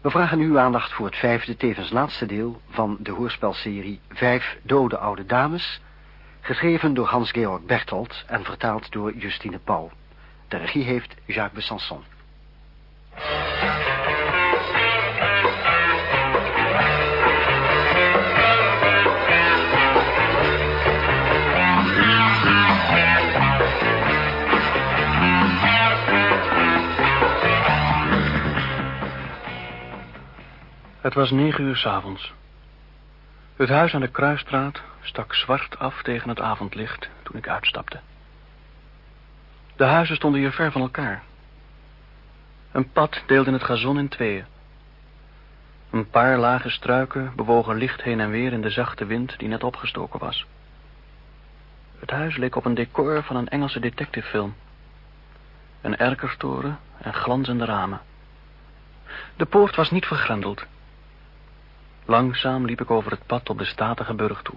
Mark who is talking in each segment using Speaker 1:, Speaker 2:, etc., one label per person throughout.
Speaker 1: We vragen uw aandacht voor het vijfde, tevens laatste deel van de hoorspelserie Vijf dode oude dames, geschreven door Hans-Georg Bertolt en vertaald door Justine Pauw. De regie heeft Jacques Besançon.
Speaker 2: Het was negen uur s'avonds. Het huis aan de Kruisstraat stak zwart af tegen het avondlicht toen ik uitstapte. De huizen stonden hier ver van elkaar. Een pad deelde het gazon in tweeën. Een paar lage struiken bewogen licht heen en weer in de zachte wind die net opgestoken was. Het huis leek op een decor van een Engelse detectivefilm. Een erkerstoren en glanzende ramen. De poort was niet vergrendeld. Langzaam liep ik over het pad op de statige burg toe.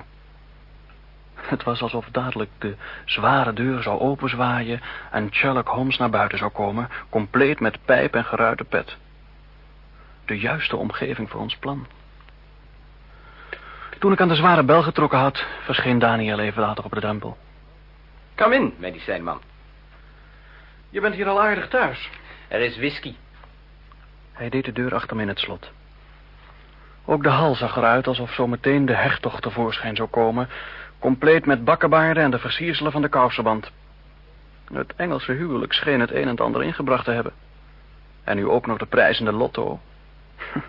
Speaker 2: Het was alsof dadelijk de zware deur zou openzwaaien en Sherlock Holmes naar buiten zou komen, compleet met pijp en geruite pet. De juiste omgeving voor ons plan. Toen ik aan de zware bel getrokken had, verscheen Daniel even later op de drempel.
Speaker 3: Kom in, medicijnman.
Speaker 2: Je bent hier al aardig thuis.
Speaker 3: Er is whisky.
Speaker 2: Hij deed de deur achter me in het slot. Ook de hal zag eruit alsof zo meteen de hertog tevoorschijn zou komen... compleet met bakkenbaarden en de versierselen van de kousenband. Het Engelse huwelijk scheen het een en ander ingebracht te hebben. En nu ook nog de prijzende lotto.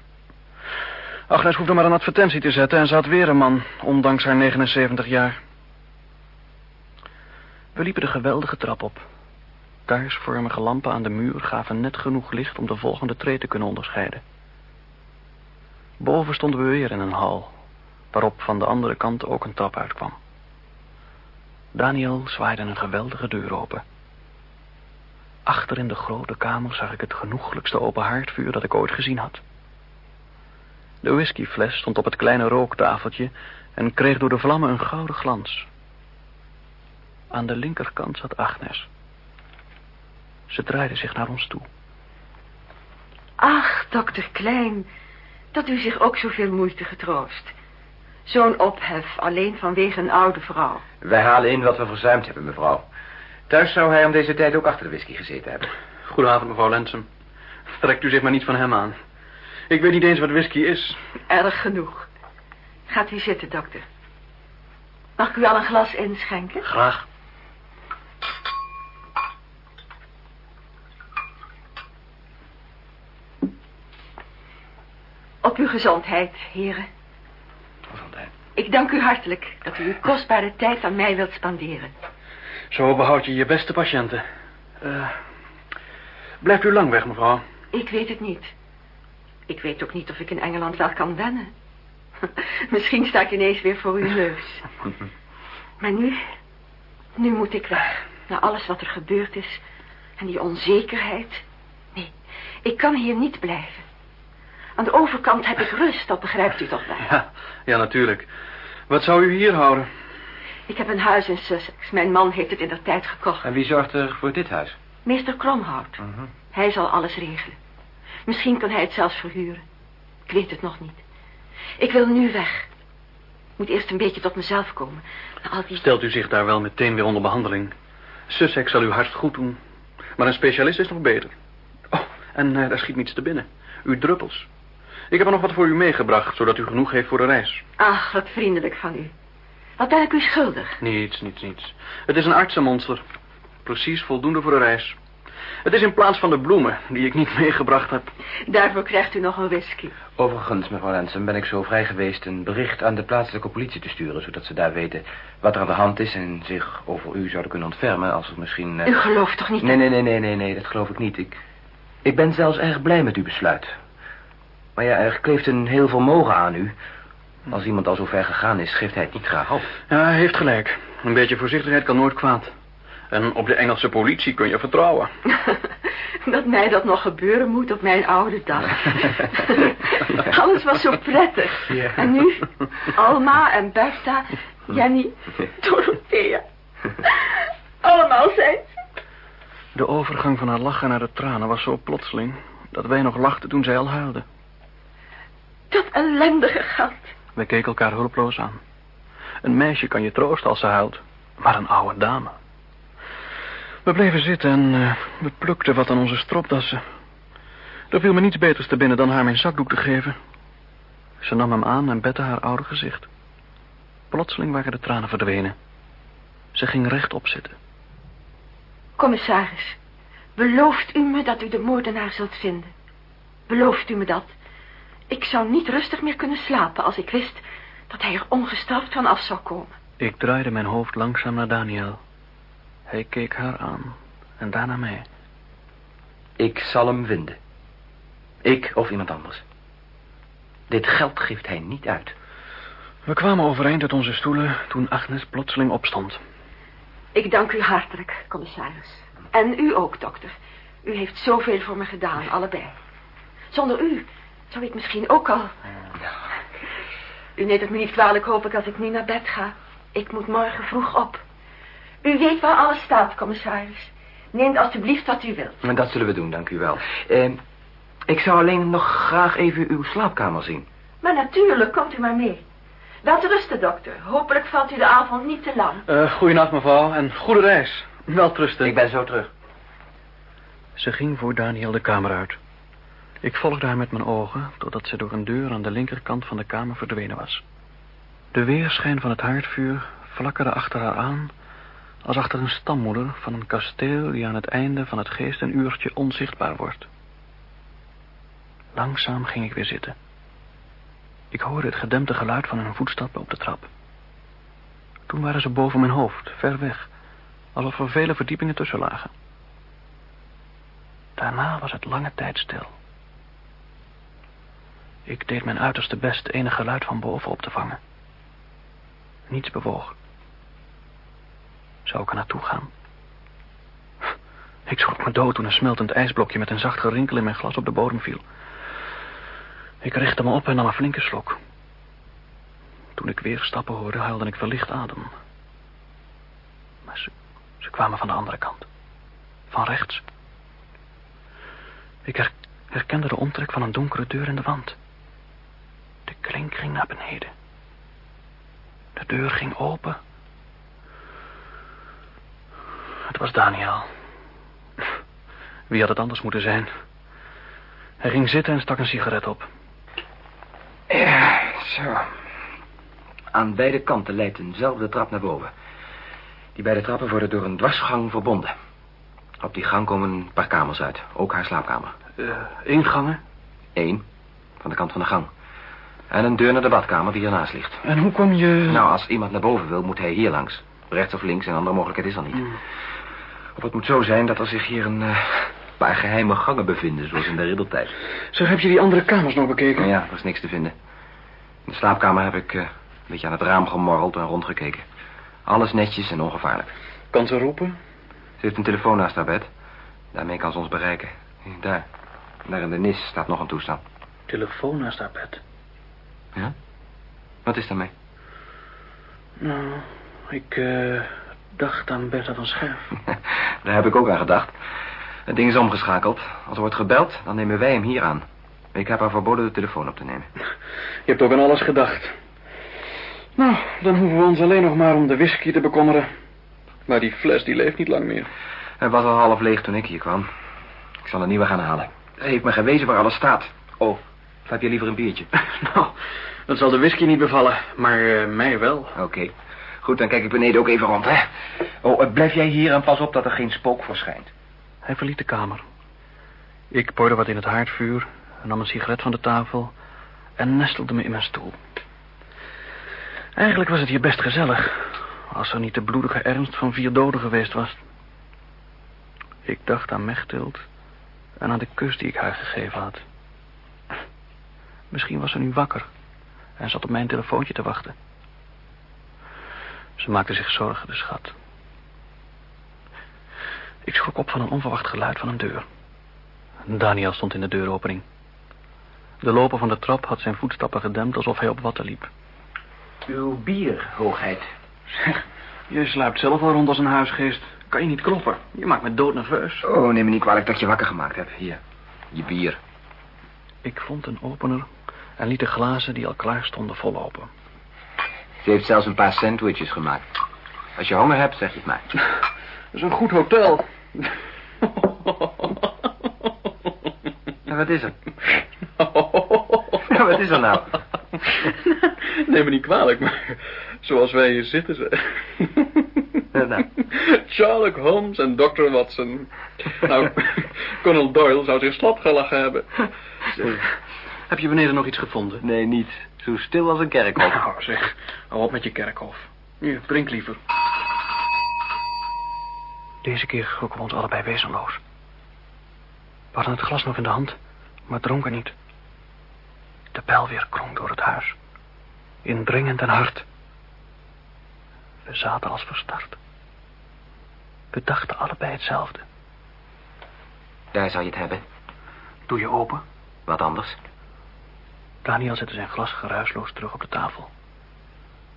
Speaker 2: Agnes hoefde maar een advertentie te zetten en had weer een man, ondanks haar 79 jaar. We liepen de geweldige trap op. Kaarsvormige lampen aan de muur gaven net genoeg licht om de volgende tree te kunnen onderscheiden. Boven stonden we weer in een hal, waarop van de andere kant ook een trap uitkwam. Daniel zwaaide een geweldige deur open. Achter in de grote kamer zag ik het genoeglijkste open haardvuur dat ik ooit gezien had. De whiskyfles stond op het kleine rooktafeltje en kreeg door de vlammen een gouden glans. Aan de linkerkant zat Agnes. Ze draaide zich naar ons toe.
Speaker 4: Ach, dokter Klein, dat u zich ook zoveel moeite getroost. Zo'n ophef alleen vanwege een oude vrouw.
Speaker 3: Wij halen in wat we verzuimd hebben, mevrouw. Thuis zou hij om deze tijd ook achter de whisky gezeten hebben.
Speaker 2: Goedenavond, mevrouw Lensum. Trekt u zich maar niet van hem aan. Ik weet niet eens wat whisky is.
Speaker 4: Erg genoeg. Gaat u zitten, dokter. Mag ik u al een glas inschenken?
Speaker 2: Graag.
Speaker 4: Op uw gezondheid, heren.
Speaker 3: Gezondheid.
Speaker 4: Ik dank u hartelijk dat u uw kostbare tijd aan mij wilt spanderen.
Speaker 2: Zo behoud je je beste patiënten. Uh, blijft u lang weg, mevrouw?
Speaker 4: Ik weet het niet. Ik weet ook niet of ik in Engeland wel kan wennen. Misschien sta ik ineens weer voor uw neus. Maar nu, nu moet ik weg. Na alles wat er gebeurd is. En die onzekerheid. Nee, ik kan hier niet blijven. Aan de overkant heb ik rust, dat begrijpt u toch wel?
Speaker 2: Ja, ja, natuurlijk. Wat zou u hier houden?
Speaker 4: Ik heb een huis in Sussex. Mijn man heeft het in de tijd gekocht.
Speaker 3: En wie zorgt er voor dit huis?
Speaker 4: Meester Kromhout.
Speaker 3: Mhm.
Speaker 4: Hij zal alles regelen. Misschien kan hij het zelfs verhuren. Ik weet het nog niet. Ik wil nu weg. Ik moet eerst een beetje tot mezelf komen. Na al die...
Speaker 2: Stelt u zich daar wel meteen weer onder behandeling. Sussex zal uw hart goed doen. Maar een specialist is nog beter. Oh, en uh, daar schiet niets te binnen. Uw druppels. Ik heb er nog wat voor u meegebracht, zodat u genoeg heeft voor de reis.
Speaker 4: Ach, wat vriendelijk van u. Wat ben ik u schuldig?
Speaker 2: Niets, niets, niets. Het is een artsenmonster. Precies voldoende voor de reis. Het is in plaats van de bloemen, die ik niet meegebracht heb.
Speaker 4: Daarvoor krijgt u nog een whisky.
Speaker 3: Overigens, mevrouw Lensen, ben ik zo vrij geweest een bericht aan de plaatselijke politie te sturen... zodat ze daar weten wat er aan de hand is en zich over u zouden kunnen ontfermen als er misschien...
Speaker 4: Uh... U gelooft toch niet...
Speaker 3: Nee, nee, nee, nee, nee, nee, dat geloof ik niet. Ik, ik ben zelfs erg blij met uw besluit. Maar ja, er kleeft een heel vermogen aan u. Als iemand al zo ver gegaan is, geeft hij het niet graag op.
Speaker 2: Ja, hij heeft gelijk. Een beetje voorzichtigheid kan nooit kwaad. En op de Engelse politie kun je vertrouwen.
Speaker 4: dat mij dat nog gebeuren moet op mijn oude dag. Alles was zo prettig. En nu, Alma en Bertha, Jenny, Dorothea. Allemaal zijn ze.
Speaker 2: De overgang van haar lachen naar de tranen was zo plotseling... dat wij nog lachten toen zij al huilde.
Speaker 4: Dat ellendige geld.
Speaker 2: We keken elkaar hulpeloos aan. Een meisje kan je troosten als ze huilt, maar een oude dame. We bleven zitten en uh, we plukten wat aan onze stropdassen. Er viel me niets beters te binnen dan haar mijn zakdoek te geven. Ze nam hem aan en bette haar oude gezicht. Plotseling waren de tranen verdwenen. Ze ging rechtop zitten.
Speaker 4: Commissaris, belooft u me dat u de moordenaar zult vinden? Belooft u me dat? Ik zou niet rustig meer kunnen slapen als ik wist dat hij er ongestraft van af zou komen.
Speaker 2: Ik draaide mijn hoofd langzaam naar Daniel. Hij keek haar aan en daarna mij.
Speaker 3: Ik zal hem vinden. Ik of iemand anders. Dit geld geeft hij niet uit.
Speaker 2: We kwamen overeind uit onze stoelen toen Agnes plotseling opstond.
Speaker 4: Ik dank u hartelijk, commissaris. En u ook, dokter. U heeft zoveel voor me gedaan, allebei. Zonder u zou ik misschien ook al... U neemt het me niet kwalijk, hoop ik, als ik nu naar bed ga. Ik moet morgen vroeg op. U weet waar alles staat, commissaris. Neem alstublieft wat u wilt.
Speaker 3: Maar dat zullen we doen, dank u wel. Eh, ik zou alleen nog graag even uw slaapkamer zien.
Speaker 4: Maar natuurlijk, komt u maar mee. Wel te rusten, dokter. Hopelijk valt u de avond niet te lang.
Speaker 2: Uh, goeienacht, mevrouw, en goede reis. Wel rusten.
Speaker 3: Ik ben zo terug.
Speaker 2: Ze ging voor Daniel de kamer uit. Ik volgde haar met mijn ogen, totdat ze door een deur aan de linkerkant van de kamer verdwenen was. De weerschijn van het haardvuur flakkerde achter haar aan, als achter een stammoeder van een kasteel die aan het einde van het geest een uurtje onzichtbaar wordt. Langzaam ging ik weer zitten. Ik hoorde het gedempte geluid van hun voetstappen op de trap. Toen waren ze boven mijn hoofd, ver weg, alsof er vele verdiepingen tussen lagen. Daarna was het lange tijd stil. Ik deed mijn uiterste best enig geluid van boven op te vangen. Niets bewoog. Zou ik er naartoe gaan? Ik schrok me dood toen een smeltend ijsblokje met een zacht gerinkel in mijn glas op de bodem viel. Ik richtte me op en nam een flinke slok. Toen ik weer stappen hoorde, huilde ik verlicht adem. Maar ze, ze kwamen van de andere kant. Van rechts. Ik herkende de omtrek van een donkere deur in de wand. Klink ging naar beneden. De deur ging open. Het was Daniel. Wie had het anders moeten zijn? Hij ging zitten en stak een sigaret op.
Speaker 3: Ja, zo. Aan beide kanten leidt eenzelfde trap naar boven. Die beide trappen worden door een dwarsgang verbonden. Op die gang komen een paar kamers uit. Ook haar slaapkamer.
Speaker 2: Uh, één gangen?
Speaker 3: Eén. Van de kant van de gang. En een deur naar de badkamer die ernaast ligt.
Speaker 2: En hoe kom je...
Speaker 3: Nou, als iemand naar boven wil, moet hij hier langs. Rechts of links, een andere mogelijkheid is er niet. Mm. Of het moet zo zijn dat er zich hier een uh, paar geheime gangen bevinden, zoals in de riddeltijd.
Speaker 2: Zo, heb je die andere kamers nog bekeken?
Speaker 3: ja, er is niks te vinden. In de slaapkamer heb ik uh, een beetje aan het raam gemorreld en rondgekeken. Alles netjes en ongevaarlijk.
Speaker 2: Kan ze roepen?
Speaker 3: Ze heeft een telefoon naast haar bed. Daarmee kan ze ons bereiken. Daar. Daar in de nis staat nog een toestel.
Speaker 2: Telefoon naast haar bed?
Speaker 3: Ja? Wat is daarmee?
Speaker 2: Nou, ik uh, dacht aan Bertha van Scherf.
Speaker 3: Daar heb ik ook aan gedacht. Het ding is omgeschakeld. Als er wordt gebeld, dan nemen wij hem hier aan. Ik heb haar verboden de telefoon op te nemen.
Speaker 2: Je hebt ook aan alles gedacht. Nou, dan hoeven we ons alleen nog maar om de whisky te bekommeren. Maar die fles, die leeft niet lang meer.
Speaker 3: Hij was al half leeg toen ik hier kwam. Ik zal een nieuwe gaan halen. Hij heeft me gewezen waar alles staat. Oh, of heb je liever een biertje?
Speaker 2: nou, dat zal de whisky niet bevallen, maar uh, mij wel.
Speaker 3: Oké. Goed, dan kijk ik beneden ook even rond, hè. Oh, uh, blijf jij hier en pas op dat er geen spook verschijnt.
Speaker 2: Hij verliet de kamer. Ik poorde wat in het haardvuur, nam een sigaret van de tafel en nestelde me in mijn stoel. Eigenlijk was het hier best gezellig, als er niet de bloedige ernst van vier doden geweest was. Ik dacht aan Mechtild en aan de kus die ik haar gegeven had. Misschien was ze nu wakker en zat op mijn telefoontje te wachten. Ze maakte zich zorgen, de schat. Ik schrok op van een onverwacht geluid van een deur. Daniel stond in de deuropening. De loper van de trap had zijn voetstappen gedempt alsof hij op watten liep.
Speaker 3: Uw bier, hoogheid.
Speaker 2: Zeg, je slaapt zelf al rond als een huisgeest. Kan je niet kloppen? Je maakt me doodnerveus.
Speaker 3: Oh, neem me niet kwalijk dat je wakker gemaakt hebt. Hier, je bier.
Speaker 2: Ik vond een opener en liet de glazen die al klaar stonden vollopen.
Speaker 3: Ze heeft zelfs een paar sandwiches gemaakt. Als je honger hebt, zeg je het maar.
Speaker 2: Dat is een goed hotel.
Speaker 3: En wat is er? Ja, wat is er nou?
Speaker 2: Neem me niet kwalijk, maar zoals wij hier zitten ze.
Speaker 3: nou.
Speaker 2: Sherlock Holmes en Dr. Watson. Nou, Colonel Doyle zou zich slap gelachen hebben. Heb je beneden nog iets gevonden?
Speaker 3: Nee, niet. Zo stil als een kerkhof.
Speaker 2: Nou, zeg. Hou op met je kerkhof. Hier, drink liever. Deze keer schrokken we ons allebei wezenloos. We hadden het glas nog in de hand, maar dronken niet. De bel weer klonk door het huis. Indringend en hard. We zaten als verstard. We dachten allebei hetzelfde.
Speaker 3: Daar zou je het hebben.
Speaker 2: Doe je open.
Speaker 3: Wat anders?
Speaker 2: Daniel zette zijn glas geruisloos terug op de tafel.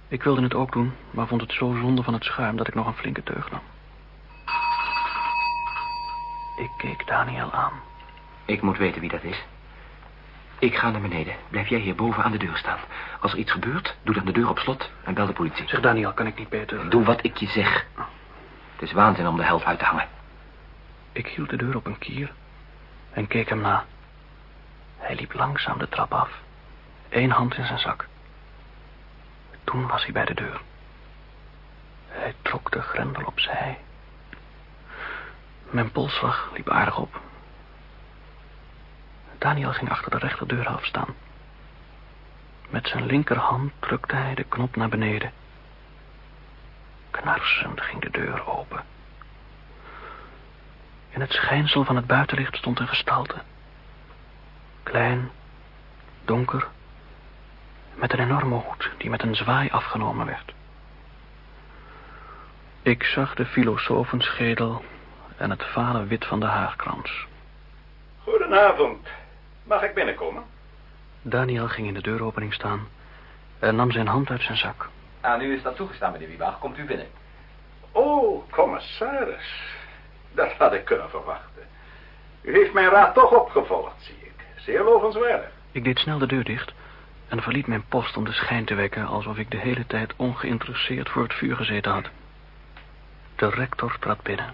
Speaker 2: Ik wilde het ook doen, maar vond het zo zonde van het schuim dat ik nog een flinke teug nam. Ik keek Daniel aan.
Speaker 3: Ik moet weten wie dat is. Ik ga naar beneden. Blijf jij hier boven aan de deur staan. Als er iets gebeurt, doe dan de deur op slot en bel de politie.
Speaker 2: Zeg Daniel, kan ik niet beter...
Speaker 3: Doe wat ik je zeg. Het is waanzin om de held uit te hangen.
Speaker 2: Ik hield de deur op een kier en keek hem na. Hij liep langzaam de trap af. Eén hand in zijn zak. Toen was hij bij de deur. Hij trok de grendel opzij. Mijn polsslag liep aardig op. Daniel ging achter de rechterdeur afstaan. Met zijn linkerhand drukte hij de knop naar beneden. Knarsend ging de deur open. In het schijnsel van het buitenlicht stond een gestalte. Klein, donker, met een enorme hoed die met een zwaai afgenomen werd. Ik zag de filosofenschedel en het vale wit van de haarkrans.
Speaker 5: Goedenavond. Mag ik binnenkomen?
Speaker 2: Daniel ging in de deuropening staan en nam zijn hand uit zijn zak.
Speaker 3: Aan u is dat toegestaan, meneer Wiebach. Komt u binnen.
Speaker 5: Oh, commissaris. Dat had ik kunnen verwachten. U heeft mijn raad toch opgevolgd, zie ik. Zeer lovenswaardig.
Speaker 2: Ik deed snel de deur dicht en verliet mijn post om de schijn te wekken... alsof ik de hele tijd ongeïnteresseerd voor het vuur gezeten had. De rector trad binnen.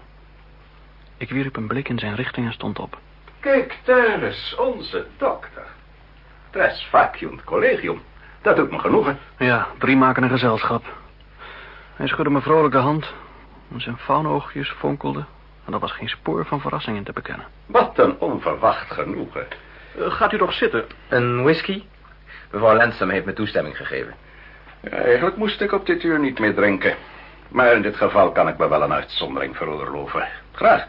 Speaker 2: Ik wierp een blik in zijn richting en stond op.
Speaker 5: Kijk, daar is onze dokter. Tres faciunt collegium. Dat doet me genoegen.
Speaker 2: Ja, drie maken een gezelschap. Hij schudde me vrolijk de hand. En zijn faunoogjes fonkelden. En er was geen spoor van verrassing in te bekennen.
Speaker 5: Wat een onverwacht genoegen.
Speaker 2: Eh, gaat u toch zitten?
Speaker 3: Een whisky? Mevrouw Lensum heeft me toestemming gegeven.
Speaker 5: Ja, eigenlijk moest ik op dit uur niet meer drinken. Maar in dit geval kan ik me wel een uitzondering veroorloven. Graag.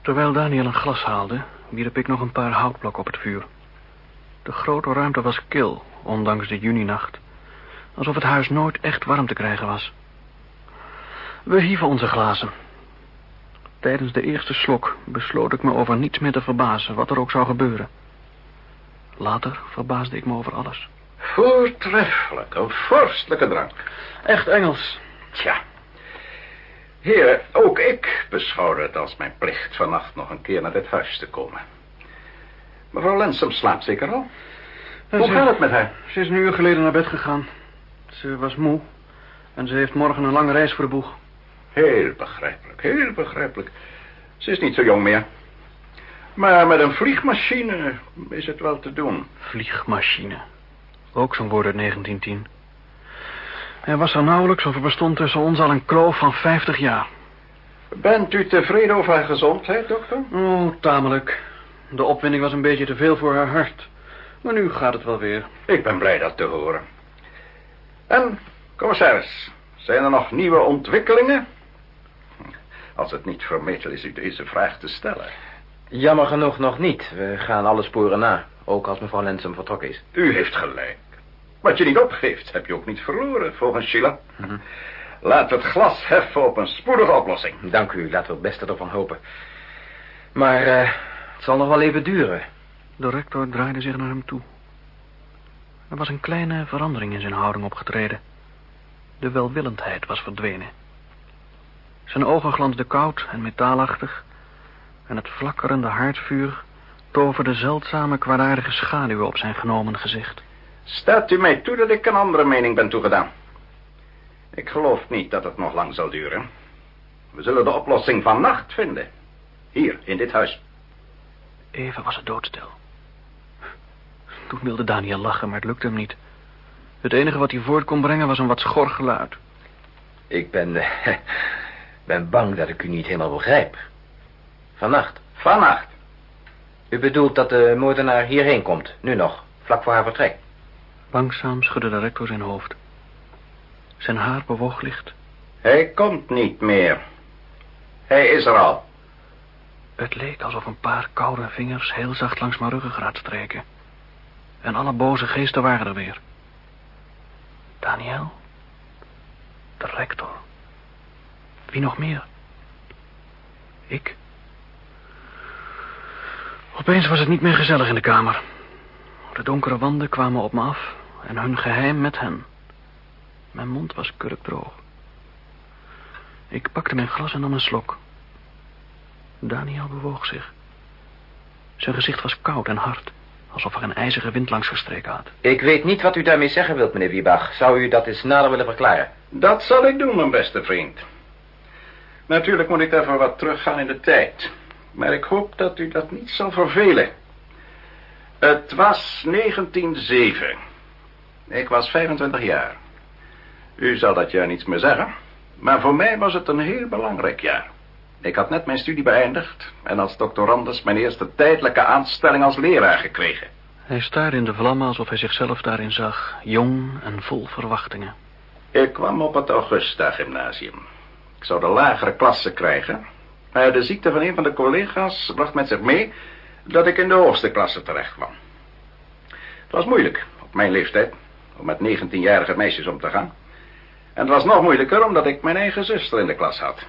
Speaker 2: Terwijl Daniel een glas haalde, wierp ik nog een paar houtblokken op het vuur. De grote ruimte was kil, ondanks de juninacht. Alsof het huis nooit echt warm te krijgen was. We hieven onze glazen. Tijdens de eerste slok besloot ik me over niets meer te verbazen, wat er ook zou gebeuren. Later verbaasde ik me over alles.
Speaker 5: Voortreffelijk, een vorstelijke drank.
Speaker 2: Echt Engels.
Speaker 5: Tja. Heren, ook ik beschouw het als mijn plicht vannacht nog een keer naar dit huis te komen. Mevrouw Lensum slaapt zeker al? Hoe
Speaker 2: ze-
Speaker 5: gaat het met haar?
Speaker 2: Ze is een uur geleden naar bed gegaan. Ze was moe. En ze heeft morgen een lange reis voor de boeg.
Speaker 5: Heel begrijpelijk, heel begrijpelijk. Ze is niet zo jong meer. Maar met een vliegmachine is het wel te doen.
Speaker 2: Vliegmachine. Ook zo'n woord uit 1910. Er was er nauwelijks of er bestond tussen ons al een kloof van 50 jaar.
Speaker 5: Bent u tevreden over haar gezondheid, dokter?
Speaker 2: Oh, tamelijk. De opwinding was een beetje te veel voor haar hart. Maar nu gaat het wel weer.
Speaker 5: Ik ben blij dat te horen. En, commissaris, zijn er nog nieuwe ontwikkelingen? Als het niet vermetel is u deze vraag te stellen.
Speaker 3: Jammer genoeg nog niet. We gaan alle sporen na. Ook als mevrouw Lensum vertrokken is.
Speaker 5: U heeft gelijk. Wat je niet opgeeft, heb je ook niet verloren, volgens Sheila. Laat het glas heffen op een spoedige oplossing.
Speaker 3: Dank u. Laten we het beste ervan hopen. Maar eh, het zal nog wel even duren.
Speaker 2: De rector draaide zich naar hem toe. Er was een kleine verandering in zijn houding opgetreden. De welwillendheid was verdwenen. Zijn ogen glansden koud en metaalachtig... en het flakkerende haardvuur toverde zeldzame kwaadaardige schaduwen op zijn genomen gezicht.
Speaker 5: Staat u mij toe dat ik een andere mening ben toegedaan? Ik geloof niet dat het nog lang zal duren. We zullen de oplossing vannacht vinden. Hier, in dit huis.
Speaker 2: Even was het doodstil. Toen wilde Daniel lachen, maar het lukte hem niet. Het enige wat hij voort kon brengen was een wat schor geluid.
Speaker 3: Ik ben, eh, ben bang dat ik u niet helemaal begrijp. Vannacht.
Speaker 5: Vannacht.
Speaker 3: U bedoelt dat de moordenaar hierheen komt, nu nog, vlak voor haar vertrek.
Speaker 2: Langzaam schudde de rector zijn hoofd. Zijn haar bewoog licht.
Speaker 5: Hij komt niet meer. Hij is er al.
Speaker 2: Het leek alsof een paar koude vingers heel zacht langs mijn ruggengraat streken. En alle boze geesten waren er weer. Daniel? De rector? Wie nog meer? Ik? Opeens was het niet meer gezellig in de kamer. De donkere wanden kwamen op me af en hun geheim met hen. Mijn mond was kurkdroog. Ik pakte mijn glas en nam een slok. Daniel bewoog zich. Zijn gezicht was koud en hard, alsof er een ijzige wind langs gestreken had.
Speaker 3: Ik weet niet wat u daarmee zeggen wilt, meneer Wiebach. Zou u dat eens nader willen verklaren?
Speaker 5: Dat zal ik doen, mijn beste vriend. Natuurlijk moet ik daarvoor wat teruggaan in de tijd. Maar ik hoop dat u dat niet zal vervelen. Het was 1907. Ik was 25 jaar. U zal dat jaar niets meer zeggen. Maar voor mij was het een heel belangrijk jaar. Ik had net mijn studie beëindigd en als doctorandus mijn eerste tijdelijke aanstelling als leraar gekregen.
Speaker 2: Hij staarde in de vlammen alsof hij zichzelf daarin zag, jong en vol verwachtingen.
Speaker 5: Ik kwam op het Augusta Gymnasium. Ik zou de lagere klasse krijgen, maar de ziekte van een van de collega's bracht met zich mee dat ik in de hoogste klasse terecht kwam. Het was moeilijk, op mijn leeftijd, om met 19-jarige meisjes om te gaan. En het was nog moeilijker omdat ik mijn eigen zuster in de klas had.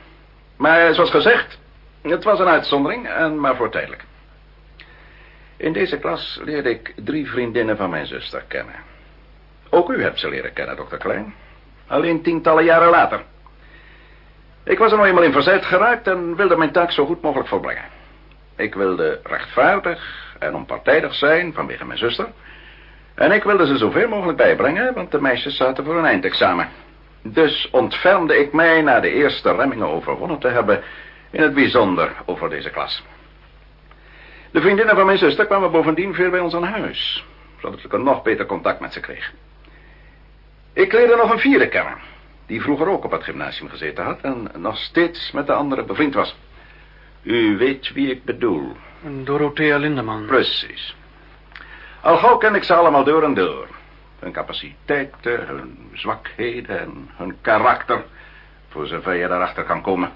Speaker 5: Maar zoals gezegd, het was een uitzondering, en maar voor tijdelijk. In deze klas leerde ik drie vriendinnen van mijn zuster kennen. Ook u hebt ze leren kennen, dokter Klein. Alleen tientallen jaren later. Ik was er nog eenmaal in verzet geraakt en wilde mijn taak zo goed mogelijk volbrengen. Ik wilde rechtvaardig en onpartijdig zijn vanwege mijn zuster. En ik wilde ze zoveel mogelijk bijbrengen, want de meisjes zaten voor een eindexamen. Dus ontfermde ik mij na de eerste remmingen overwonnen te hebben... in het bijzonder over deze klas. De vriendinnen van mijn zuster kwamen bovendien veel bij ons aan huis... zodat ik een nog beter contact met ze kreeg. Ik leerde nog een vierde kennen... die vroeger ook op het gymnasium gezeten had... en nog steeds met de anderen bevriend was. U weet wie ik bedoel.
Speaker 2: Dorothea Lindeman.
Speaker 5: Precies. Al gauw ken ik ze allemaal door en door. Hun capaciteiten, hun zwakheden en hun karakter. Voor zover je daarachter kan komen.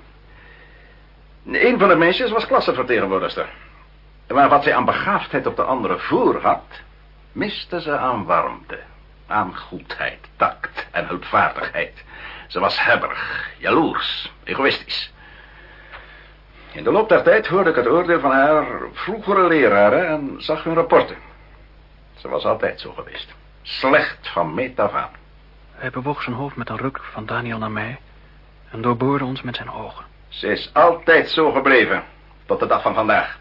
Speaker 5: Een van de meisjes was klassenvertegenwoordigster. Maar wat zij aan begaafdheid op de andere voor had... miste ze aan warmte, aan goedheid, tact en hulpvaardigheid. Ze was hebberig, jaloers, egoïstisch. In de loop der tijd hoorde ik het oordeel van haar vroegere leraren en zag hun rapporten. Ze was altijd zo geweest. Slecht van meet af aan.
Speaker 2: Hij bewoog zijn hoofd met een ruk van Daniel naar mij... en doorboorde ons met zijn ogen.
Speaker 5: Ze is altijd zo gebleven, tot de dag van vandaag.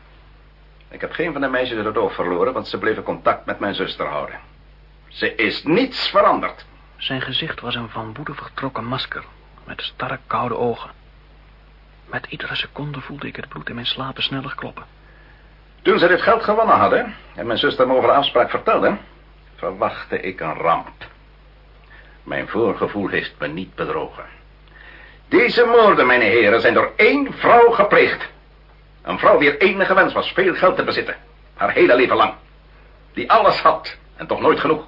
Speaker 5: Ik heb geen van de meisjes het oog verloren, want ze bleven contact met mijn zuster houden. Ze is niets veranderd.
Speaker 2: Zijn gezicht was een van woede vertrokken masker... met starre koude ogen. Met iedere seconde voelde ik het bloed in mijn slapen sneller kloppen.
Speaker 5: Toen ze dit geld gewonnen hadden... en mijn zuster me over de afspraak vertelde... verwachtte ik een ramp. Mijn voorgevoel heeft me niet bedrogen. Deze moorden, mijn heren, zijn door één vrouw gepleegd. Een vrouw wier enige wens was veel geld te bezitten. Haar hele leven lang. Die alles had en toch nooit genoeg.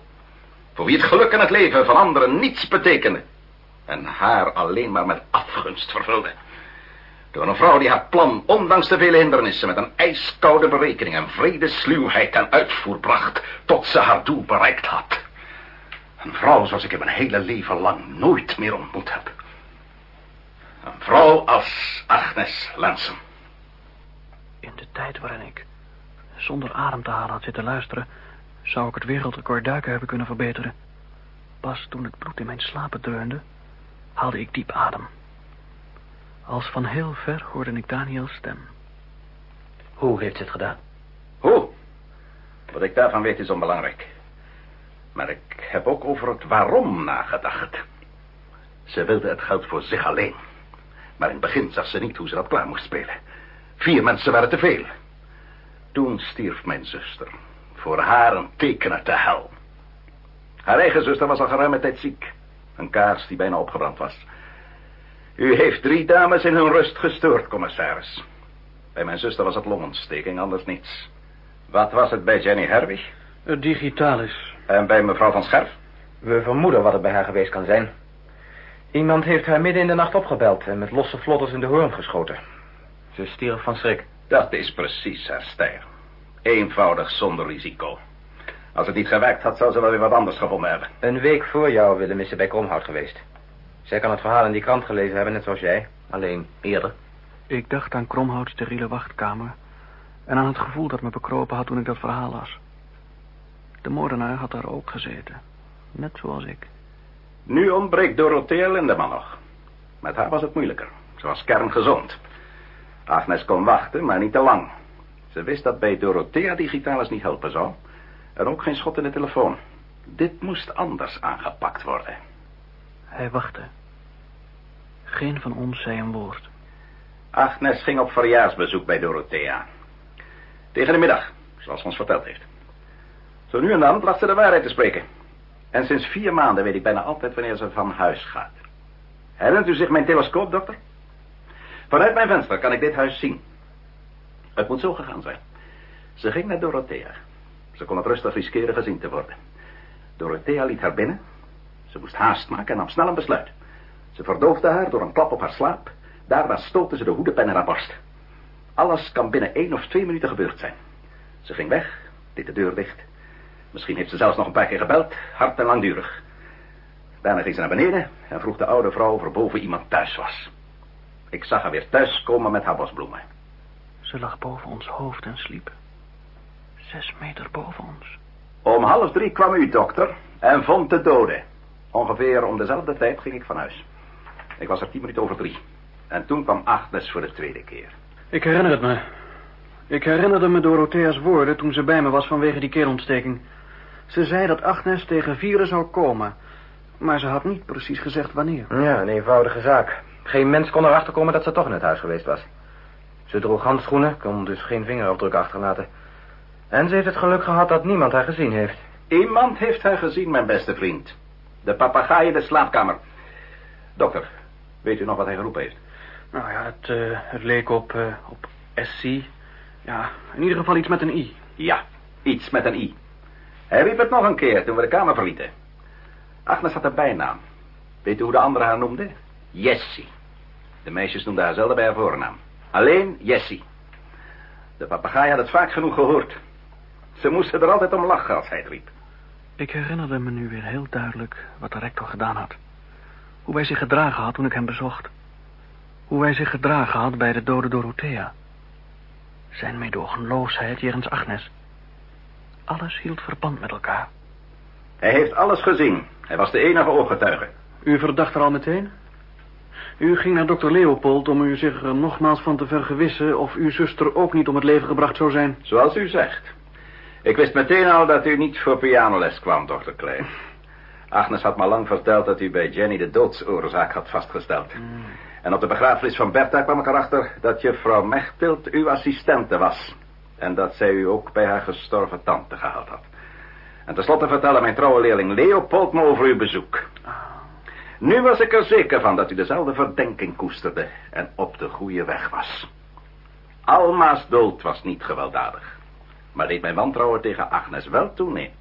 Speaker 5: Voor wie het geluk en het leven van anderen niets betekende. En haar alleen maar met afgunst vervulde. Door een vrouw die haar plan, ondanks de vele hindernissen... met een ijskoude berekening en vrede sluwheid ten uitvoer bracht... tot ze haar doel bereikt had. Een vrouw zoals ik in mijn hele leven lang nooit meer ontmoet heb. Een vrouw als Agnes Lansen.
Speaker 2: In de tijd waarin ik zonder adem te halen had zitten luisteren... zou ik het wereldrecord duiken hebben kunnen verbeteren. Pas toen het bloed in mijn slapen dreunde, haalde ik diep adem. Als van heel ver hoorde ik Daniels stem.
Speaker 3: Hoe heeft ze het gedaan?
Speaker 5: Hoe? Wat ik daarvan weet is onbelangrijk. Maar ik heb ook over het waarom nagedacht. Ze wilde het geld voor zich alleen. Maar in het begin zag ze niet hoe ze dat klaar moest spelen. Vier mensen waren te veel. Toen stierf mijn zuster. Voor haar een teken uit de hel. Haar eigen zuster was al geruime tijd ziek. Een kaars die bijna opgebrand was. U heeft drie dames in hun rust gestoord, commissaris. Bij mijn zuster was het longontsteking, anders niets. Wat was het bij Jenny Herwig?
Speaker 2: Het digitalis.
Speaker 5: En bij mevrouw van Scherf?
Speaker 3: We vermoeden wat het bij haar geweest kan zijn. Iemand heeft haar midden in de nacht opgebeld en met losse vlodders in de hoorn geschoten. Ze stierf van schrik.
Speaker 5: Dat is precies haar stijl. Eenvoudig, zonder risico. Als het niet gewerkt had, zou ze wel weer wat anders gevonden hebben.
Speaker 3: Een week voor jou willen ze bij Kromhout geweest. Zij kan het verhaal in die krant gelezen hebben, net zoals jij. Alleen eerder.
Speaker 2: Ik dacht aan Kromhouts steriele wachtkamer... en aan het gevoel dat me bekropen had toen ik dat verhaal las. De moordenaar had daar ook gezeten. Net zoals ik.
Speaker 5: Nu ontbreekt Dorothea Lindeman nog. Met haar was het moeilijker. Ze was kerngezond. Agnes kon wachten, maar niet te lang. Ze wist dat bij Dorothea digitalis niet helpen zou. En ook geen schot in de telefoon. Dit moest anders aangepakt worden.
Speaker 2: Hij wachtte. Geen van ons zei een woord.
Speaker 5: Agnes ging op verjaarsbezoek bij Dorothea. Tegen de middag, zoals ze ons verteld heeft. Zo nu en dan placht ze de waarheid te spreken. En sinds vier maanden weet ik bijna altijd wanneer ze van huis gaat. Herinnert u zich mijn telescoop, dokter? Vanuit mijn venster kan ik dit huis zien. Het moet zo gegaan zijn. Ze ging naar Dorothea. Ze kon het rustig riskeren gezien te worden. Dorothea liet haar binnen. Ze moest haast maken en nam snel een besluit. Ze verdoofde haar door een klap op haar slaap. Daarna stootte ze de hoedenpen in haar borst. Alles kan binnen één of twee minuten gebeurd zijn. Ze ging weg, deed de deur dicht. Misschien heeft ze zelfs nog een paar keer gebeld, hard en langdurig. Daarna ging ze naar beneden en vroeg de oude vrouw of er boven iemand thuis was. Ik zag haar weer thuis komen met haar bosbloemen.
Speaker 2: Ze lag boven ons hoofd en sliep. Zes meter boven ons.
Speaker 5: Om half drie kwam u, dokter, en vond de dode. Ongeveer om dezelfde tijd ging ik van huis. Ik was er tien minuten over drie. En toen kwam Agnes voor de tweede keer.
Speaker 2: Ik herinner het me. Ik herinnerde me Dorothea's woorden toen ze bij me was vanwege die keelontsteking. Ze zei dat Agnes tegen vieren zou komen. Maar ze had niet precies gezegd wanneer.
Speaker 3: Ja, een eenvoudige zaak. Geen mens kon erachter komen dat ze toch in het huis geweest was. Ze droeg handschoenen, kon dus geen vingerafdruk achterlaten. En ze heeft het geluk gehad dat niemand haar gezien heeft.
Speaker 5: Iemand heeft haar gezien, mijn beste vriend. De papegaai in de slaapkamer. Dokter, weet u nog wat hij geroepen heeft?
Speaker 2: Nou ja, het, uh, het leek op, uh, op SC. Ja, in ieder geval iets met een I.
Speaker 5: Ja, iets met een I. Hij riep het nog een keer toen we de kamer verlieten. Agnes had een bijnaam. Weet u hoe de andere haar noemde? Jessie. De meisjes noemden haar zelden bij haar voornaam. Alleen Jessie. De papegaai had het vaak genoeg gehoord. Ze moesten er altijd om lachen als hij het riep.
Speaker 2: Ik herinnerde me nu weer heel duidelijk wat de rector gedaan had. Hoe hij zich gedragen had toen ik hem bezocht. Hoe hij zich gedragen had bij de dode Dorothea. Zijn meedogenloosheid jegens Agnes. Alles hield verband met elkaar.
Speaker 5: Hij heeft alles gezien. Hij was de enige ooggetuige.
Speaker 2: U verdacht er al meteen? U ging naar dokter Leopold om u zich er nogmaals van te vergewissen... of uw zuster ook niet om het leven gebracht zou zijn.
Speaker 5: Zoals u zegt. Ik wist meteen al dat u niet voor pianoles kwam, dokter Klein. Agnes had me lang verteld dat u bij Jenny de doodsoorzaak had vastgesteld.
Speaker 2: Hmm.
Speaker 5: En op de begrafenis van Bertha kwam ik erachter dat juffrouw Mechtelt uw assistente was. En dat zij u ook bij haar gestorven tante gehaald had. En tenslotte vertelde mijn trouwe leerling Leopold me over uw bezoek. Nu was ik er zeker van dat u dezelfde verdenking koesterde en op de goede weg was. Alma's dood was niet gewelddadig. Maar deed mijn wantrouwen tegen Agnes wel toenemen.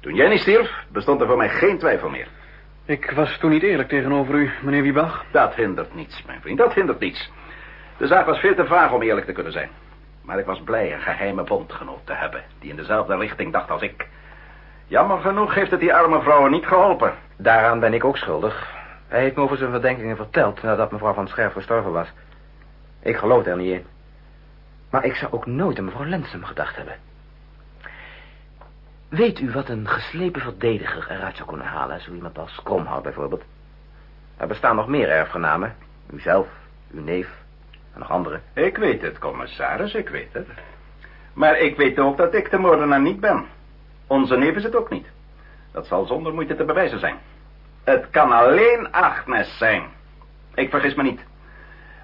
Speaker 5: Toen Jenny stierf, bestond er voor mij geen twijfel meer.
Speaker 2: Ik was toen niet eerlijk tegenover u, meneer Wiebach.
Speaker 5: Dat hindert niets, mijn vriend, dat hindert niets. De zaak was veel te vaag om eerlijk te kunnen zijn. Maar ik was blij een geheime bondgenoot te hebben... die in dezelfde richting dacht als ik. Jammer genoeg heeft het die arme vrouwen niet geholpen.
Speaker 3: Daaraan ben ik ook schuldig. Hij heeft me over zijn verdenkingen verteld... nadat mevrouw van Scherf gestorven was. Ik geloof er niet in. Maar ik zou ook nooit aan mevrouw Lensum gedacht hebben. Weet u wat een geslepen verdediger eruit zou kunnen halen... zo iemand als Kromhout bijvoorbeeld? Er bestaan nog meer erfgenamen. Uzelf, uw neef en nog anderen.
Speaker 5: Ik weet het, commissaris, ik weet het. Maar ik weet ook dat ik de moordenaar niet ben. Onze neef is het ook niet. Dat zal zonder moeite te bewijzen zijn. Het kan alleen Agnes zijn. Ik vergis me niet.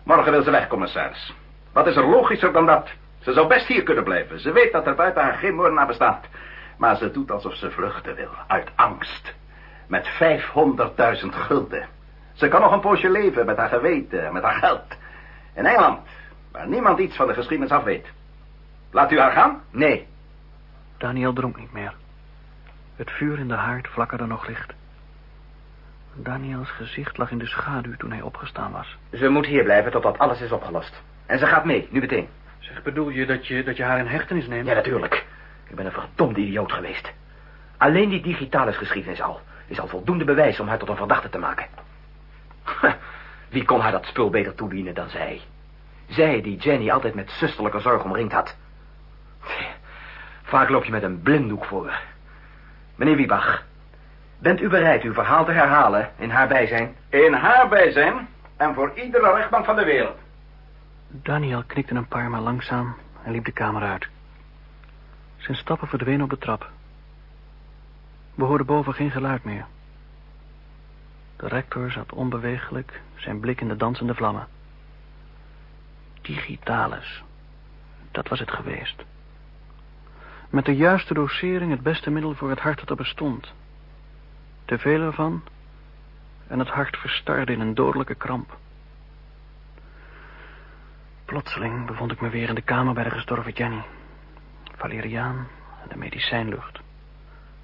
Speaker 5: Morgen wil ze weg, commissaris. Wat is er logischer dan dat? Ze zou best hier kunnen blijven. Ze weet dat er buiten haar geen moordenaar bestaat. Maar ze doet alsof ze vluchten wil. Uit angst. Met 500.000 gulden. Ze kan nog een poosje leven met haar geweten, met haar geld. In Engeland, waar niemand iets van de geschiedenis af weet. Laat u haar gaan?
Speaker 3: Nee.
Speaker 2: Daniel dronk niet meer. Het vuur in de haard flakkerde nog licht. Daniels gezicht lag in de schaduw toen hij opgestaan was.
Speaker 3: Ze moet hier blijven totdat alles is opgelost. En ze gaat mee, nu meteen.
Speaker 2: Zeg, bedoel je dat je, dat je haar in hechtenis neemt?
Speaker 3: Ja, natuurlijk. Ik ben een verdomde idioot geweest. Alleen die digitale geschiedenis al is al voldoende bewijs om haar tot een verdachte te maken. Wie kon haar dat spul beter toedienen dan zij? Zij die Jenny altijd met zusterlijke zorg omringd had. Vaak loop je met een blinddoek voor. Meneer Wiebach, bent u bereid uw verhaal te herhalen in haar bijzijn?
Speaker 5: In haar bijzijn en voor iedere rechtbank van de wereld.
Speaker 2: Daniel knikte een paar maal langzaam en liep de kamer uit. Zijn stappen verdwenen op de trap. We hoorden boven geen geluid meer. De rector zat onbewegelijk, zijn blik in de dansende vlammen. Digitalis. Dat was het geweest. Met de juiste dosering het beste middel voor het hart dat er bestond. Te veel ervan en het hart verstarde in een dodelijke kramp. Plotseling bevond ik me weer in de kamer bij de gestorven Jenny. Valeriaan en de medicijnlucht.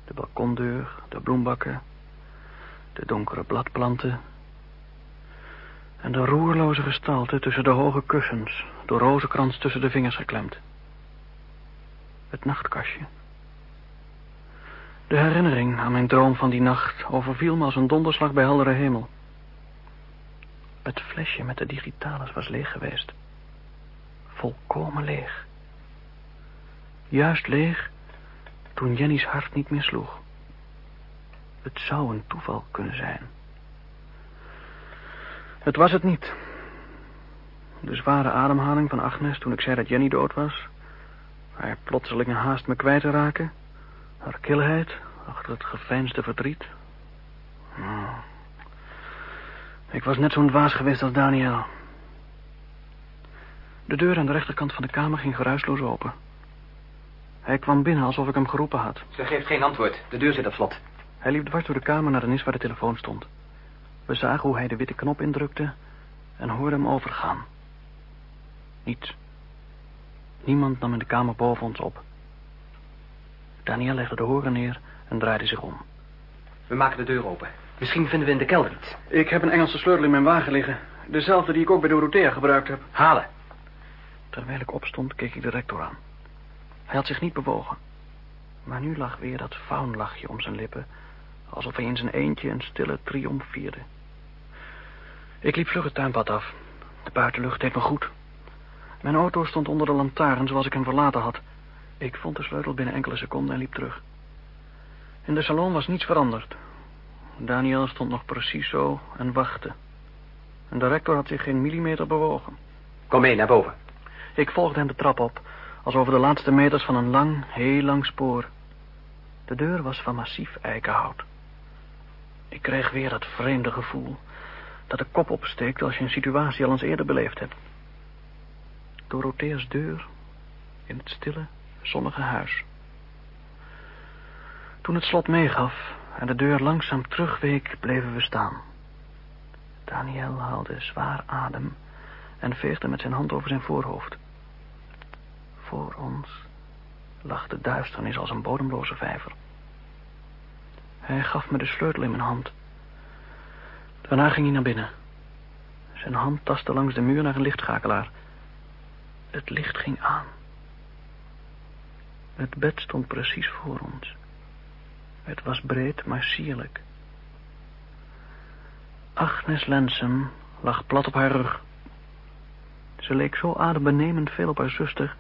Speaker 2: De balkondeur, de bloembakken, de donkere bladplanten... en de roerloze gestalte tussen de hoge kussens... door rozenkrans tussen de vingers geklemd. Het nachtkastje. De herinnering aan mijn droom van die nacht overviel me als een donderslag bij heldere hemel. Het flesje met de digitalis was leeg geweest. Volkomen leeg. Juist leeg toen Jenny's hart niet meer sloeg. Het zou een toeval kunnen zijn. Het was het niet. De zware ademhaling van Agnes toen ik zei dat Jenny dood was. Haar plotselinge haast me kwijt te raken. Haar kilheid achter het geveinsde verdriet. Oh. Ik was net zo'n dwaas geweest als Daniel. De deur aan de rechterkant van de kamer ging geruisloos open. Hij kwam binnen alsof ik hem geroepen had.
Speaker 3: Ze geeft geen antwoord. De deur zit op slot.
Speaker 2: Hij liep dwars door de kamer naar de nis waar de telefoon stond. We zagen hoe hij de witte knop indrukte en hoorden hem overgaan. Niets. Niemand nam in de kamer boven ons op. Daniel legde de horen neer en draaide zich om.
Speaker 3: We maken de deur open. Misschien vinden we in de kelder iets.
Speaker 2: Ik heb een Engelse sleutel in mijn wagen liggen. Dezelfde die ik ook bij Dorothea gebruikt heb.
Speaker 3: Halen.
Speaker 2: Terwijl ik opstond, keek ik de rector aan. Hij had zich niet bewogen. Maar nu lag weer dat faunlachje om zijn lippen... alsof hij in zijn eentje een stille triomf vierde. Ik liep vlug het tuinpad af. De buitenlucht deed me goed. Mijn auto stond onder de lantaarn zoals ik hem verlaten had. Ik vond de sleutel binnen enkele seconden en liep terug. In de salon was niets veranderd. Daniel stond nog precies zo en wachtte. En de rector had zich geen millimeter bewogen.
Speaker 3: Kom mee, naar boven.
Speaker 2: Ik volgde hem de trap op, als over de laatste meters van een lang, heel lang spoor. De deur was van massief eikenhout. Ik kreeg weer dat vreemde gevoel dat de kop opsteekt als je een situatie al eens eerder beleefd hebt. Dorothea's deur in het stille, zonnige huis. Toen het slot meegaf en de deur langzaam terugweek, bleven we staan. Daniel haalde zwaar adem en veegde met zijn hand over zijn voorhoofd. Voor ons lag de duisternis als een bodemloze vijver. Hij gaf me de sleutel in mijn hand. Daarna ging hij naar binnen. Zijn hand tastte langs de muur naar een lichtschakelaar. Het licht ging aan. Het bed stond precies voor ons. Het was breed, maar sierlijk. Agnes Lensem lag plat op haar rug. Ze leek zo adembenemend veel op haar zuster...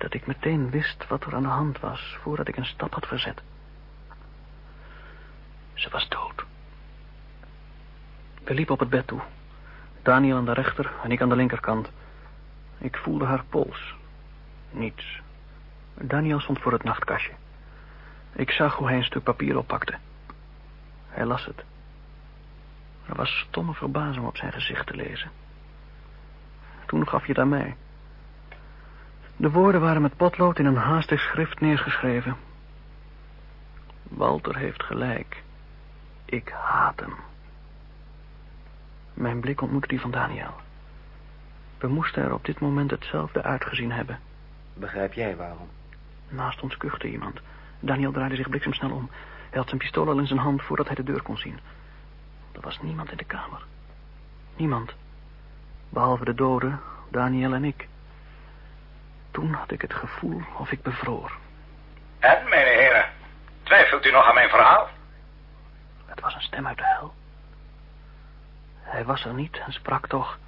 Speaker 2: dat ik meteen wist wat er aan de hand was... voordat ik een stap had verzet. Ze was dood. We liepen op het bed toe. Daniel aan de rechter en ik aan de linkerkant. Ik voelde haar pols. Niets. Daniel stond voor het nachtkastje. Ik zag hoe hij een stuk papier oppakte. Hij las het. Er was stomme verbazing op zijn gezicht te lezen. Toen gaf je het aan mij. De woorden waren met potlood in een haastig schrift neergeschreven. Walter heeft gelijk. Ik haat hem. Mijn blik ontmoette die van Daniel. We moesten er op dit moment hetzelfde uitgezien hebben.
Speaker 3: Begrijp jij waarom?
Speaker 2: Naast ons kuchte iemand. Daniel draaide zich bliksemsnel om. Hij had zijn pistool al in zijn hand voordat hij de deur kon zien. Er was niemand in de kamer. Niemand. Behalve de doden, Daniel en ik. Toen had ik het gevoel of ik bevroor.
Speaker 5: En, mijn heren, twijfelt u nog aan mijn verhaal?
Speaker 2: Het was een stem uit de hel. Hij was er niet en sprak toch.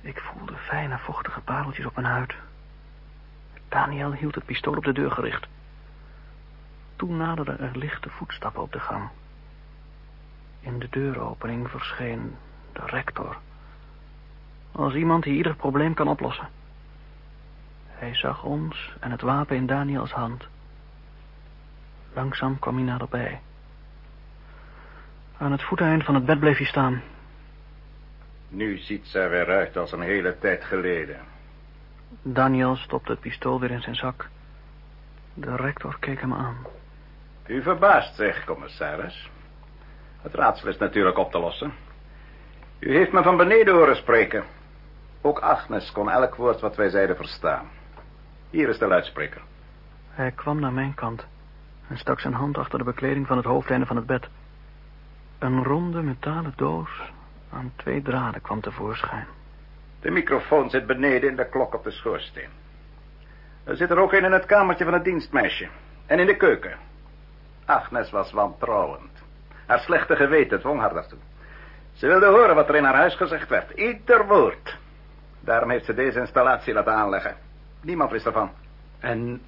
Speaker 2: Ik voelde fijne, vochtige pareltjes op mijn huid. Daniel hield het pistool op de deur gericht. Toen naderden er lichte voetstappen op de gang. In de deuropening verscheen de rector. Als iemand die ieder probleem kan oplossen. Hij zag ons en het wapen in Daniels hand. Langzaam kwam hij naderbij. Aan het voeteneind van het bed bleef hij staan.
Speaker 5: Nu ziet ze er weer uit als een hele tijd geleden.
Speaker 2: Daniel stopte het pistool weer in zijn zak. De rector keek hem aan.
Speaker 5: U verbaast zich, commissaris. Het raadsel is natuurlijk op te lossen. U heeft me van beneden horen spreken. Ook Agnes kon elk woord wat wij zeiden verstaan. Hier is de luidspreker.
Speaker 2: Hij kwam naar mijn kant en stak zijn hand achter de bekleding van het hoofdeinde van het bed. Een ronde metalen doos aan twee draden kwam tevoorschijn.
Speaker 5: De microfoon zit beneden in de klok op de schoorsteen. Er zit er ook een in het kamertje van het dienstmeisje. En in de keuken. Agnes was wantrouwend. Haar slechte geweten dwong haar daartoe. Ze wilde horen wat er in haar huis gezegd werd. Ieder woord. Daarom heeft ze deze installatie laten aanleggen. Niemand wist ervan.
Speaker 3: En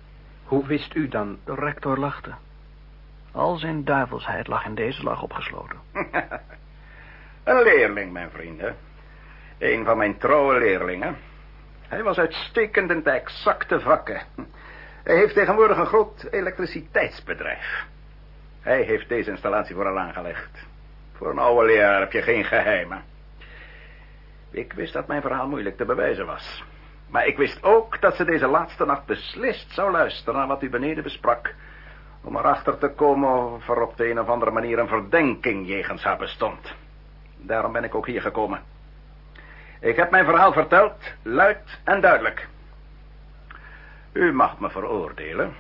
Speaker 3: hoe wist u dan...
Speaker 2: De rector lachte. Al zijn duivelsheid lag in deze lach opgesloten.
Speaker 5: Een leerling, mijn vrienden. Een van mijn trouwe leerlingen. Hij was uitstekend in de exacte vakken. Hij heeft tegenwoordig een groot elektriciteitsbedrijf. Hij heeft deze installatie vooral aangelegd. Voor een oude leraar heb je geen geheimen. Ik wist dat mijn verhaal moeilijk te bewijzen was. Maar ik wist ook dat ze deze laatste nacht beslist zou luisteren naar wat u beneden besprak. Om erachter te komen of er op de een of andere manier een verdenking jegens haar bestond. Daarom ben ik ook hier gekomen. Ik heb mijn verhaal verteld, luid en duidelijk. U mag me veroordelen.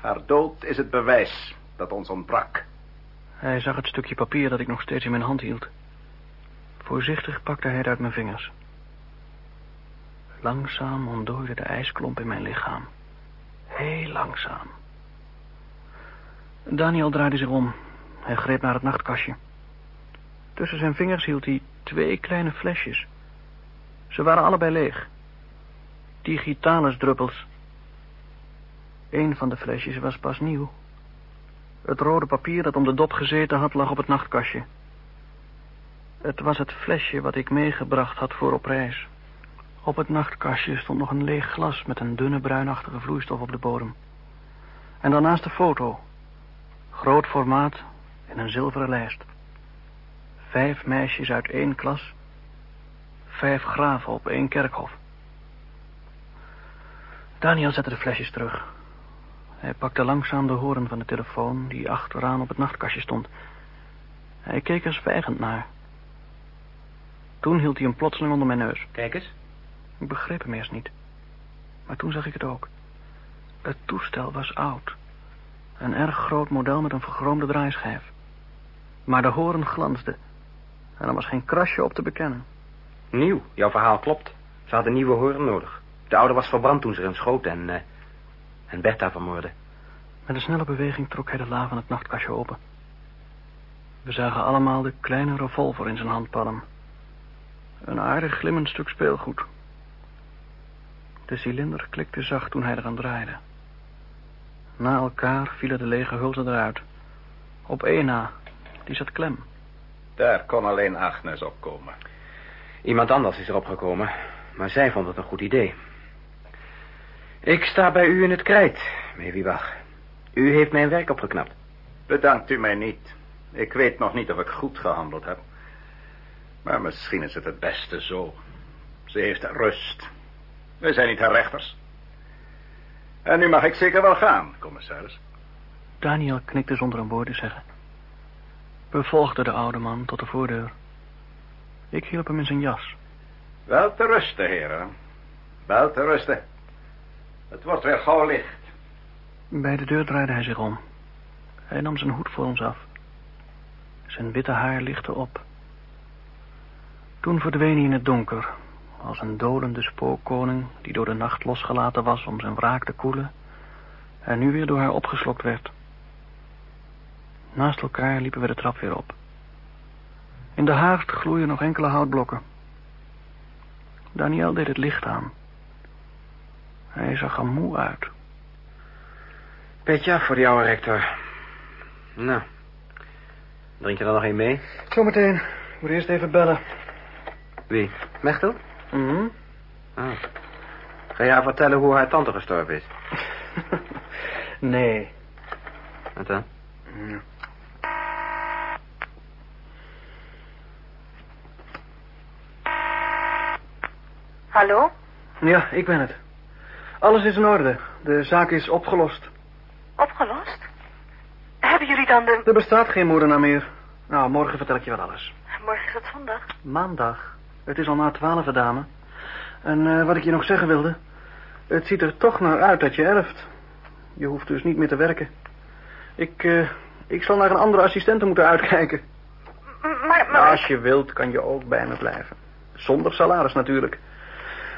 Speaker 5: Haar dood is het bewijs dat ons ontbrak.
Speaker 2: Hij zag het stukje papier dat ik nog steeds in mijn hand hield. Voorzichtig pakte hij het uit mijn vingers. Langzaam ontdooide de ijsklomp in mijn lichaam. Heel langzaam. Daniel draaide zich om. Hij greep naar het nachtkastje. Tussen zijn vingers hield hij twee kleine flesjes. Ze waren allebei leeg. Digitalis druppels. Een van de flesjes was pas nieuw. Het rode papier dat om de dop gezeten had lag op het nachtkastje. Het was het flesje wat ik meegebracht had voor op reis. Op het nachtkastje stond nog een leeg glas met een dunne bruinachtige vloeistof op de bodem. En daarnaast de foto. Groot formaat in een zilveren lijst. Vijf meisjes uit één klas. Vijf graven op één kerkhof. Daniel zette de flesjes terug. Hij pakte langzaam de horen van de telefoon die achteraan op het nachtkastje stond. Hij keek er zwijgend naar. Toen hield hij hem plotseling onder mijn neus.
Speaker 3: Kijk eens.
Speaker 2: Ik begreep hem eerst niet. Maar toen zag ik het ook. Het toestel was oud. Een erg groot model met een vergroomde draaischijf. Maar de horen glansde. En er was geen krasje op te bekennen.
Speaker 3: Nieuw, jouw verhaal klopt. Ze hadden nieuwe horen nodig. De oude was verbrand toen ze erin schoot en... Uh, en Bertha vermoordde.
Speaker 2: Met een snelle beweging trok hij de la van het nachtkastje open. We zagen allemaal de kleine revolver in zijn handpalm. Een aardig glimmend stuk speelgoed. De cilinder klikte zacht toen hij eraan draaide. Na elkaar vielen de lege hulzen eruit. Op één na, die zat klem.
Speaker 5: Daar kon alleen Agnes op komen.
Speaker 3: Iemand anders is erop gekomen, maar zij vond het een goed idee. Ik sta bij u in het krijt, Mewiebach. U heeft mijn werk opgeknapt.
Speaker 5: Bedankt u mij niet. Ik weet nog niet of ik goed gehandeld heb. Maar misschien is het het beste zo. Ze heeft rust. We zijn niet haar rechters. En nu mag ik zeker wel gaan, commissaris.
Speaker 2: Daniel knikte zonder een woord te zeggen. We volgden de oude man tot de voordeur. Ik hielp hem in zijn jas.
Speaker 5: Wel te rusten, heren. Wel te rusten. Het wordt weer gauw licht.
Speaker 2: Bij de deur draaide hij zich om. Hij nam zijn hoed voor ons af. Zijn witte haar lichtte op. Toen verdween hij in het donker, als een dolende spookkoning die door de nacht losgelaten was om zijn wraak te koelen en nu weer door haar opgeslokt werd. Naast elkaar liepen we de trap weer op. In de haard gloeien nog enkele houtblokken. Daniel deed het licht aan. Hij zag er moe uit.
Speaker 3: Petje af voor die oude rector. Nou, drink je er nog een mee?
Speaker 2: Zometeen. Ik moet eerst even bellen.
Speaker 3: Wie? Mechtel?
Speaker 2: Mhm.
Speaker 3: Ah. Ga je haar vertellen hoe haar tante gestorven is?
Speaker 2: nee.
Speaker 3: Wat dan?
Speaker 2: Ja.
Speaker 4: Hallo?
Speaker 2: Ja, ik ben het. Alles is in orde. De zaak is opgelost.
Speaker 4: Opgelost? Hebben jullie dan de...
Speaker 2: Er bestaat geen moordenaar meer. Nou, morgen vertel ik je wel alles.
Speaker 4: Morgen is het zondag.
Speaker 2: Maandag. Het is al na twaalf, dame. En eh, wat ik je nog zeggen wilde... Het ziet er toch naar uit dat je erft. Je hoeft dus niet meer te werken. Ik, eh, ik zal naar een andere assistente moeten uitkijken.
Speaker 4: Maar, maar...
Speaker 2: Als je wilt, kan je ook bij me blijven. Zonder salaris natuurlijk.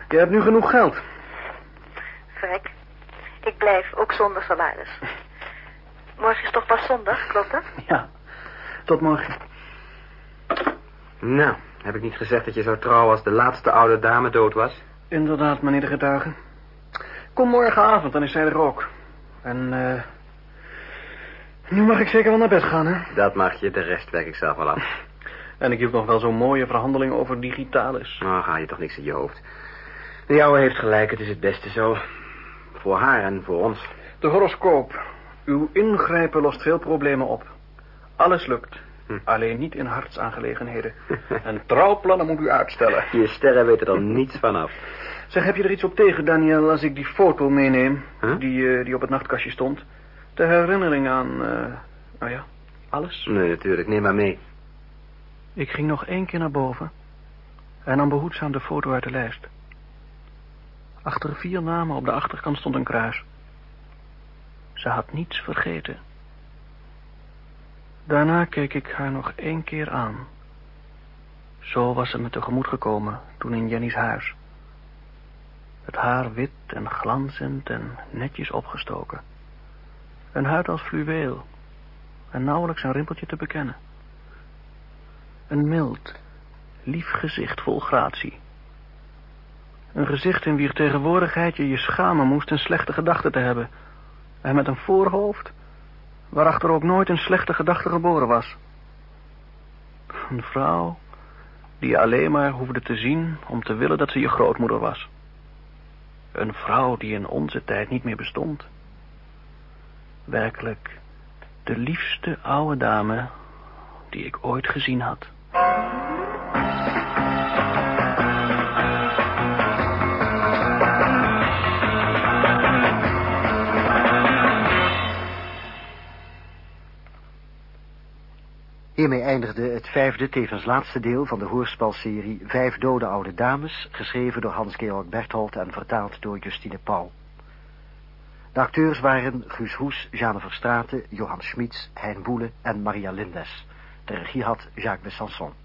Speaker 2: Je hebt nu genoeg geld.
Speaker 4: Vrek. Ik blijf ook zonder salaris. Morgen is toch pas zondag, klopt dat?
Speaker 2: Ja. Tot morgen.
Speaker 3: Nou, heb ik niet gezegd dat je zo trouw als de laatste oude dame dood was?
Speaker 2: Inderdaad, meneer de getuige. Kom morgenavond, dan is zij er ook. En, eh... nu mag ik zeker wel naar bed gaan, hè?
Speaker 3: Dat mag je, de rest werk ik zelf wel af.
Speaker 2: En ik hield nog wel zo'n mooie verhandeling over digitalis.
Speaker 3: Nou, ga je toch niks in je hoofd. De jouwe heeft gelijk, het is het beste zo. Voor haar en voor ons.
Speaker 2: De horoscoop. Uw ingrijpen lost veel problemen op. Alles lukt.
Speaker 3: Hm.
Speaker 2: Alleen niet in hartsaangelegenheden. en trouwplannen moet u uitstellen.
Speaker 3: Je sterren weten er niets van af.
Speaker 2: Zeg, heb je er iets op tegen, Daniel, als ik die foto meeneem?
Speaker 3: Huh?
Speaker 2: Die, eh, die op het nachtkastje stond. Ter herinnering aan, eh, nou ja, alles.
Speaker 3: Nee, natuurlijk, neem maar mee.
Speaker 2: Ik ging nog één keer naar boven. En nam behoedzaam de foto uit de lijst. Achter vier namen op de achterkant stond een kruis. Ze had niets vergeten. Daarna keek ik haar nog één keer aan. Zo was ze me tegemoet gekomen toen in Jenny's huis. Het haar wit en glanzend en netjes opgestoken. Een huid als fluweel en nauwelijks een rimpeltje te bekennen. Een mild, lief gezicht vol gratie. Een gezicht in wier tegenwoordigheid je je schamen moest een slechte gedachte te hebben. En met een voorhoofd waarachter ook nooit een slechte gedachte geboren was. Een vrouw die je alleen maar hoefde te zien om te willen dat ze je grootmoeder was. Een vrouw die in onze tijd niet meer bestond. Werkelijk de liefste oude dame die ik ooit gezien had.
Speaker 1: Hiermee eindigde het vijfde, tevens laatste deel van de hoorspelserie Vijf dode oude dames, geschreven door Hans-Georg Berthold en vertaald door Justine Pauw. De acteurs waren Guus Hoes, Jeanne Verstraeten, Johan Schmitz, Hein Boele en Maria Lindes. De regie had Jacques Besançon.